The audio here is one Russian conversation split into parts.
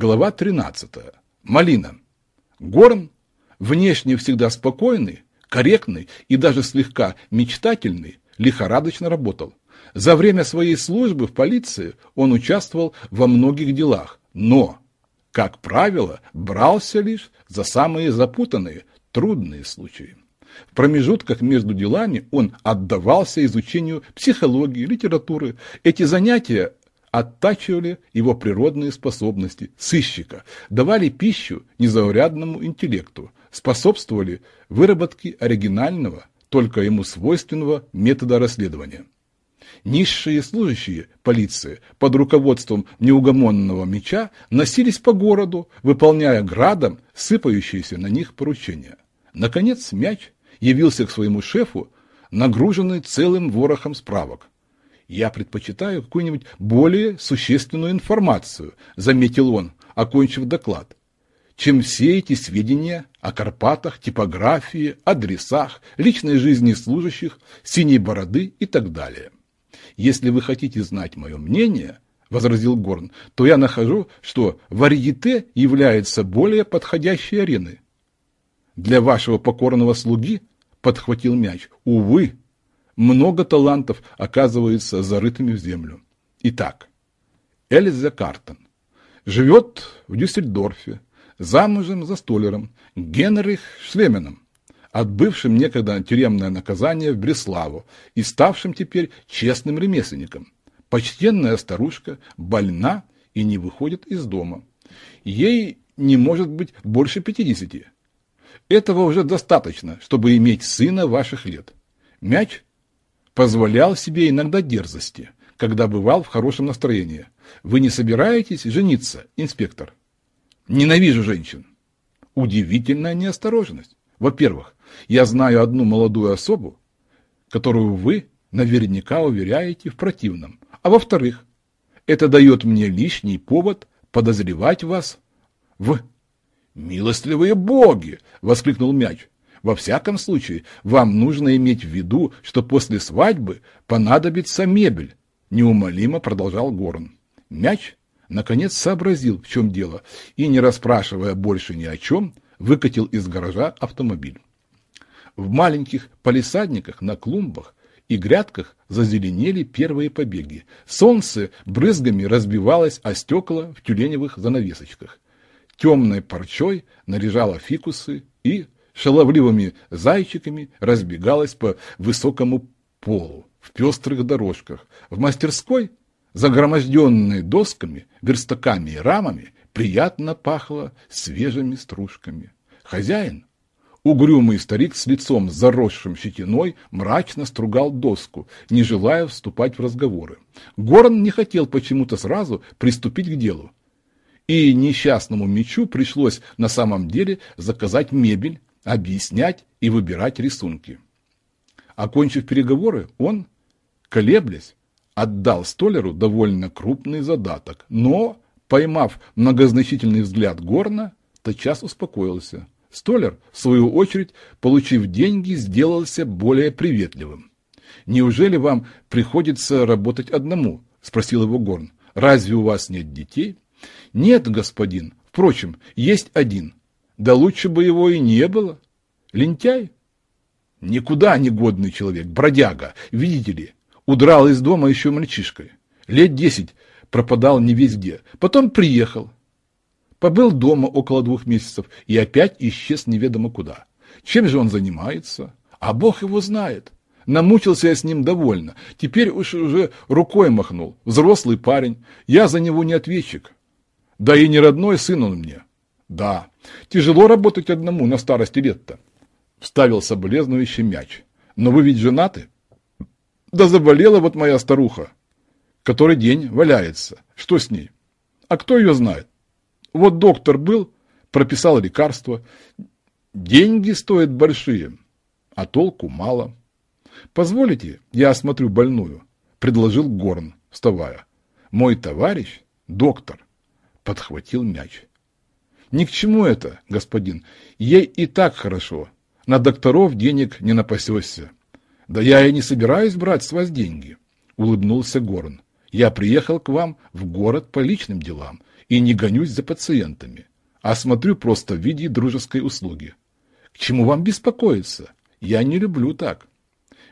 Глава 13. Малина. Горн, внешне всегда спокойный, корректный и даже слегка мечтательный, лихорадочно работал. За время своей службы в полиции он участвовал во многих делах, но, как правило, брался лишь за самые запутанные, трудные случаи. В промежутках между делами он отдавался изучению психологии, литературы. Эти занятия оттачивали его природные способности сыщика, давали пищу незаурядному интеллекту, способствовали выработке оригинального, только ему свойственного метода расследования. Низшие служащие полиции под руководством неугомонного меча носились по городу, выполняя градом сыпающиеся на них поручения. Наконец мяч явился к своему шефу, нагруженный целым ворохом справок. «Я предпочитаю какую-нибудь более существенную информацию», – заметил он, окончив доклад, чем все эти сведения о Карпатах, типографии, адресах, личной жизни служащих, синей бороды и так далее. «Если вы хотите знать мое мнение», – возразил Горн, – «то я нахожу, что варьете является более подходящей ареной. Для вашего покорного слуги, – подхватил мяч, – увы, много талантов оказывается зарытыми в землю. Итак, Эльза Картон живет в Дюссельдорфе, замужем за столером Генрих Шлеменом, отбывшим некогда тюремное наказание в Бреславу и ставшим теперь честным ремесленником. Почтенная старушка больна и не выходит из дома. Ей не может быть больше пятидесяти. Этого уже достаточно, чтобы иметь сына ваших лет. Мяч позволял себе иногда дерзости, когда бывал в хорошем настроении. Вы не собираетесь жениться, инспектор? Ненавижу женщин. Удивительная неосторожность. Во-первых, я знаю одну молодую особу, которую вы наверняка уверяете в противном. А во-вторых, это дает мне лишний повод подозревать вас в... «Милостливые боги!» — воскликнул мяч. Во всяком случае, вам нужно иметь в виду, что после свадьбы понадобится мебель, неумолимо продолжал Горн. Мяч, наконец, сообразил, в чем дело, и, не расспрашивая больше ни о чем, выкатил из гаража автомобиль. В маленьких палисадниках на клумбах и грядках зазеленели первые побеги. Солнце брызгами разбивалось о стекла в тюленевых занавесочках. Темной парчой наряжало фикусы и шаловливыми зайчиками разбегалась по высокому полу, в пестрых дорожках. В мастерской, загроможденной досками, верстаками и рамами, приятно пахло свежими стружками. Хозяин, угрюмый старик с лицом заросшим щетиной, мрачно стругал доску, не желая вступать в разговоры. Горн не хотел почему-то сразу приступить к делу. И несчастному мечу пришлось на самом деле заказать мебель, объяснять и выбирать рисунки. Окончив переговоры, он, колеблясь, отдал столеру довольно крупный задаток, но, поймав многозначительный взгляд Горна, тотчас успокоился. Столер, в свою очередь, получив деньги, сделался более приветливым. «Неужели вам приходится работать одному?» – спросил его Горн. «Разве у вас нет детей?» «Нет, господин. Впрочем, есть один. Да лучше бы его и не было. Лентяй? Никуда не годный человек, бродяга, видите ли. Удрал из дома еще мальчишкой. Лет десять пропадал не везде. Потом приехал. Побыл дома около двух месяцев и опять исчез неведомо куда. Чем же он занимается? А Бог его знает. Намучился я с ним довольно. Теперь уж уже рукой махнул. Взрослый парень. Я за него не ответчик. Да и не родной сын он мне. Да, тяжело работать одному на старости лет-то. Вставил соболезнующий мяч. Но вы ведь женаты? Да заболела вот моя старуха. Который день валяется. Что с ней? А кто ее знает? Вот доктор был, прописал лекарства. Деньги стоят большие, а толку мало. Позволите, я осмотрю больную, предложил Горн, вставая. Мой товарищ, доктор, подхватил мяч. Ни к чему это, господин. Ей и так хорошо. На докторов денег не напасешься. Да я и не собираюсь брать с вас деньги, улыбнулся Горн. Я приехал к вам в город по личным делам и не гонюсь за пациентами, а смотрю просто в виде дружеской услуги. К чему вам беспокоиться? Я не люблю так.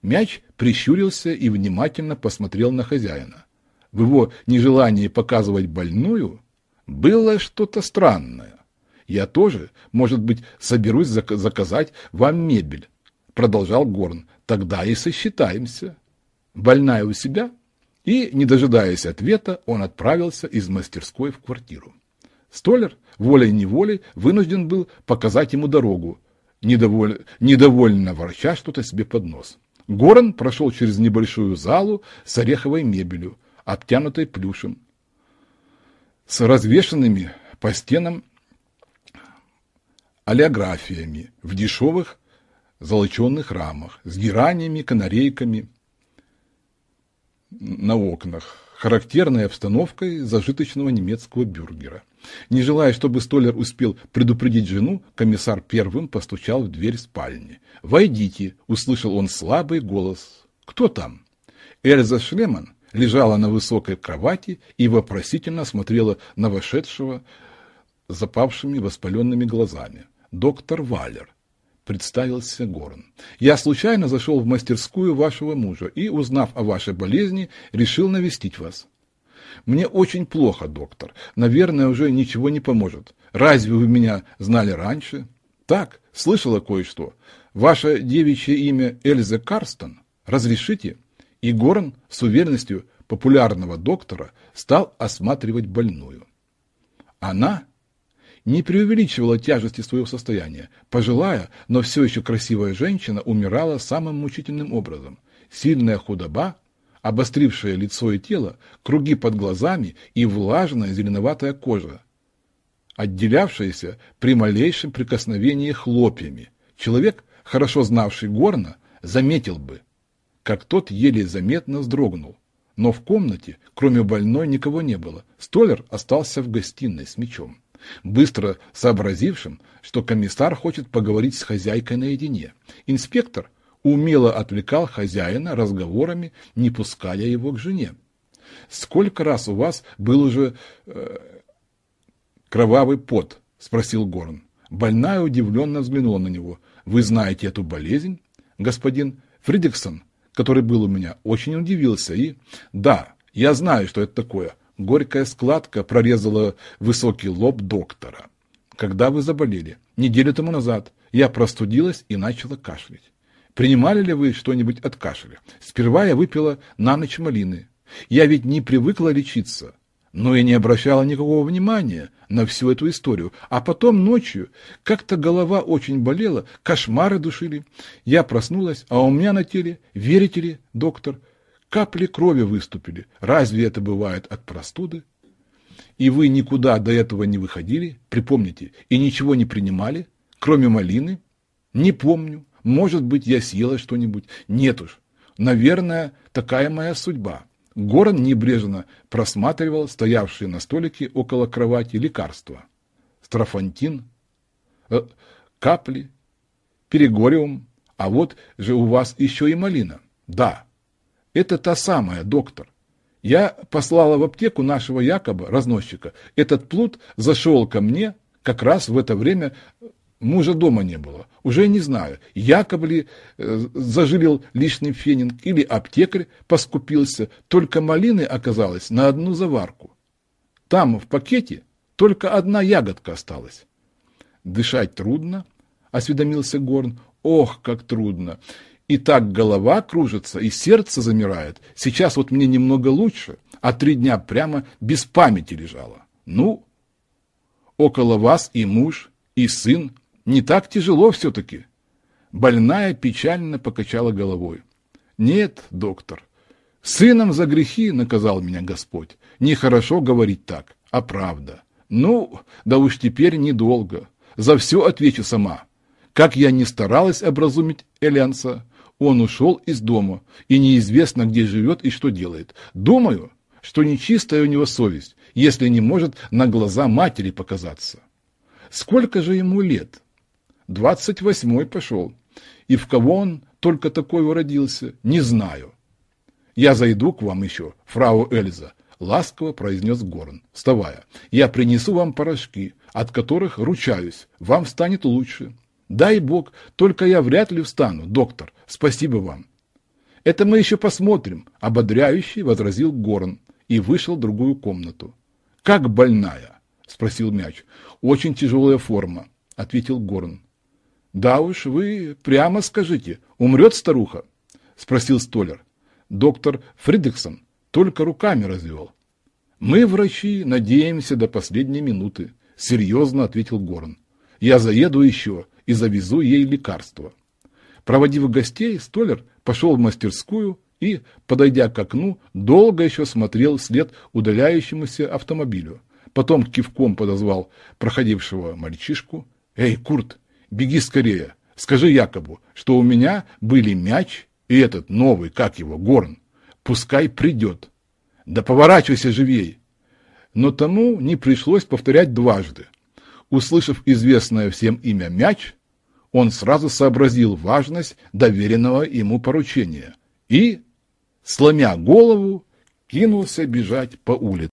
Мяч прищурился и внимательно посмотрел на хозяина. В его нежелании показывать больную было что-то странное. Я тоже, может быть, соберусь заказать вам мебель, продолжал Горн. Тогда и сосчитаемся. Больная у себя? И, не дожидаясь ответа, он отправился из мастерской в квартиру. Столер, волей-неволей, вынужден был показать ему дорогу, недоволь... недовольно ворча что-то себе под нос. Горан прошел через небольшую залу с ореховой мебелью, обтянутой плюшем, с развешанными по стенам олеографиями в дешевых золоченных рамах, с гераниями, канарейками на окнах, характерной обстановкой зажиточного немецкого бюргера. Не желая, чтобы Столер успел предупредить жену, комиссар первым постучал в дверь спальни. «Войдите!» — услышал он слабый голос. «Кто там?» Эльза Шлеман лежала на высокой кровати и вопросительно смотрела на вошедшего запавшими воспаленными глазами. «Доктор Валер», — представился Горн. «Я случайно зашел в мастерскую вашего мужа и, узнав о вашей болезни, решил навестить вас. Мне очень плохо, доктор. Наверное, уже ничего не поможет. Разве вы меня знали раньше? Так, слышала кое-что. Ваше девичье имя Эльза Карстон? Разрешите?» И Горн с уверенностью популярного доктора стал осматривать больную. Она не преувеличивала тяжести своего состояния. Пожилая, но все еще красивая женщина умирала самым мучительным образом. Сильная худоба, обострившее лицо и тело, круги под глазами и влажная зеленоватая кожа, отделявшаяся при малейшем прикосновении хлопьями. Человек, хорошо знавший Горна, заметил бы, как тот еле заметно вздрогнул. Но в комнате, кроме больной, никого не было. Столер остался в гостиной с мечом, быстро сообразившим, что комиссар хочет поговорить с хозяйкой наедине. Инспектор – умело отвлекал хозяина разговорами, не пуская его к жене. «Сколько раз у вас был уже э, кровавый пот?» – спросил Горн. Больная удивленно взглянула на него. «Вы знаете эту болезнь?» Господин Фридиксон, который был у меня, очень удивился и... «Да, я знаю, что это такое». Горькая складка прорезала высокий лоб доктора. «Когда вы заболели?» «Неделю тому назад. Я простудилась и начала кашлять. Принимали ли вы что-нибудь от кашля? Сперва я выпила на ночь малины. Я ведь не привыкла лечиться, но и не обращала никакого внимания на всю эту историю. А потом ночью как-то голова очень болела, кошмары душили. Я проснулась, а у меня на теле, верите ли, доктор, капли крови выступили. Разве это бывает от простуды? И вы никуда до этого не выходили, припомните, и ничего не принимали, кроме малины? Не помню. Может быть, я съела что-нибудь. Нет уж. Наверное, такая моя судьба. Горан небрежно просматривал стоявшие на столике около кровати лекарства. Строфантин, э, капли, перегориум, а вот же у вас еще и малина. Да, это та самая, доктор. Я послала в аптеку нашего якобы разносчика. Этот плут зашел ко мне как раз в это время Мужа дома не было. Уже не знаю, якобы ли э, зажилил лишний фенинг или аптекарь поскупился, только малины оказалось на одну заварку. Там в пакете только одна ягодка осталась. Дышать трудно, осведомился Горн. Ох, как трудно. И так голова кружится, и сердце замирает. Сейчас вот мне немного лучше, а три дня прямо без памяти лежала. Ну, около вас и муж, и сын, не так тяжело все-таки. Больная печально покачала головой. Нет, доктор, сыном за грехи наказал меня Господь. Нехорошо говорить так, а правда. Ну, да уж теперь недолго. За все отвечу сама. Как я не старалась образумить Элянса, он ушел из дома, и неизвестно, где живет и что делает. Думаю, что нечистая у него совесть, если не может на глаза матери показаться. Сколько же ему лет? Двадцать восьмой пошел. И в кого он только такой уродился, не знаю. Я зайду к вам еще, фрау Эльза. ласково произнес Горн, вставая. «Я принесу вам порошки, от которых, ручаюсь, вам станет лучше. Дай бог, только я вряд ли встану, доктор, спасибо вам». «Это мы еще посмотрим», — ободряюще возразил Горн и вышел в другую комнату. «Как больная?» — спросил мяч. «Очень тяжелая форма», — ответил Горн. «Да уж, вы прямо скажите, умрет старуха?» — спросил Столер. Доктор Фридриксон только руками развел. «Мы, врачи, надеемся до последней минуты», — серьезно ответил Горн. «Я заеду еще и завезу ей лекарства». Проводив гостей, Столер пошел в мастерскую и, подойдя к окну, долго еще смотрел вслед удаляющемуся автомобилю. Потом кивком подозвал проходившего мальчишку. «Эй, Курт, беги скорее, скажи Якобу, что у меня были мяч и этот новый, как его, Горн. Пускай придет. Да поворачивайся живей. Но тому не пришлось повторять дважды. Услышав известное всем имя мяч, он сразу сообразил важность доверенного ему поручения и, сломя голову, кинулся бежать по улице.